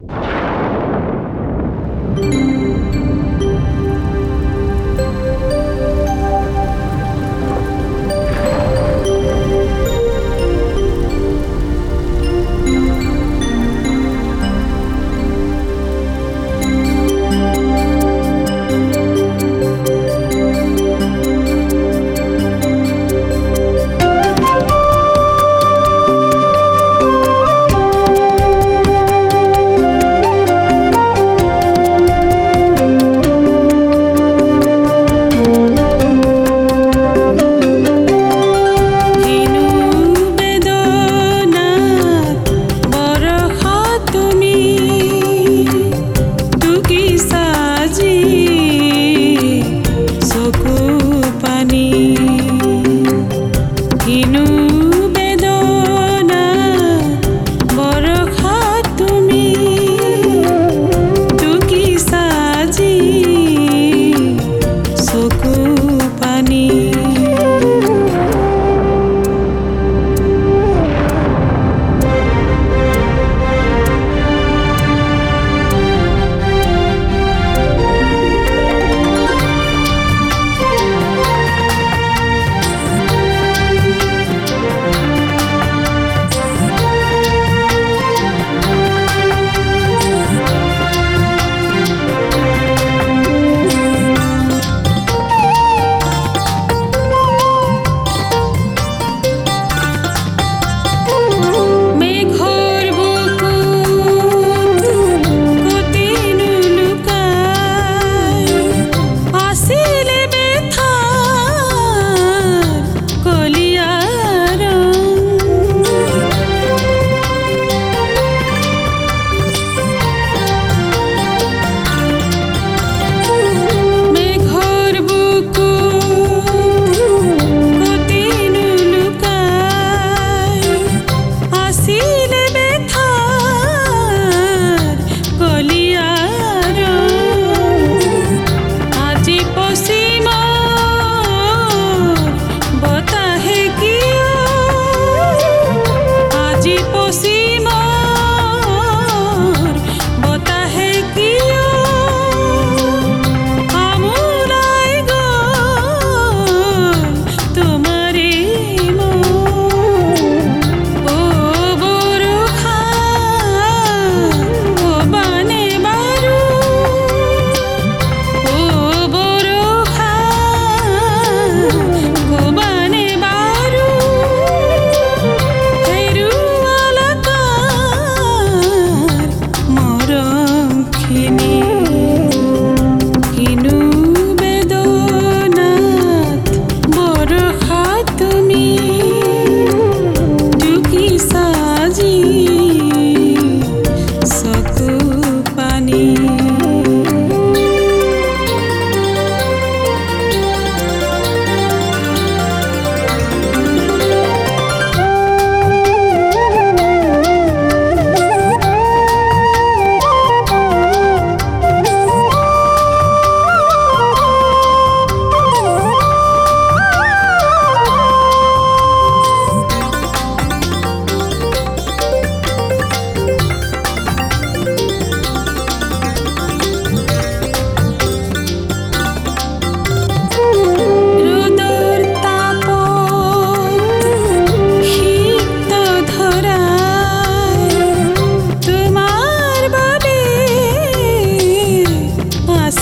you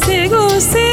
गुस्से गुस्से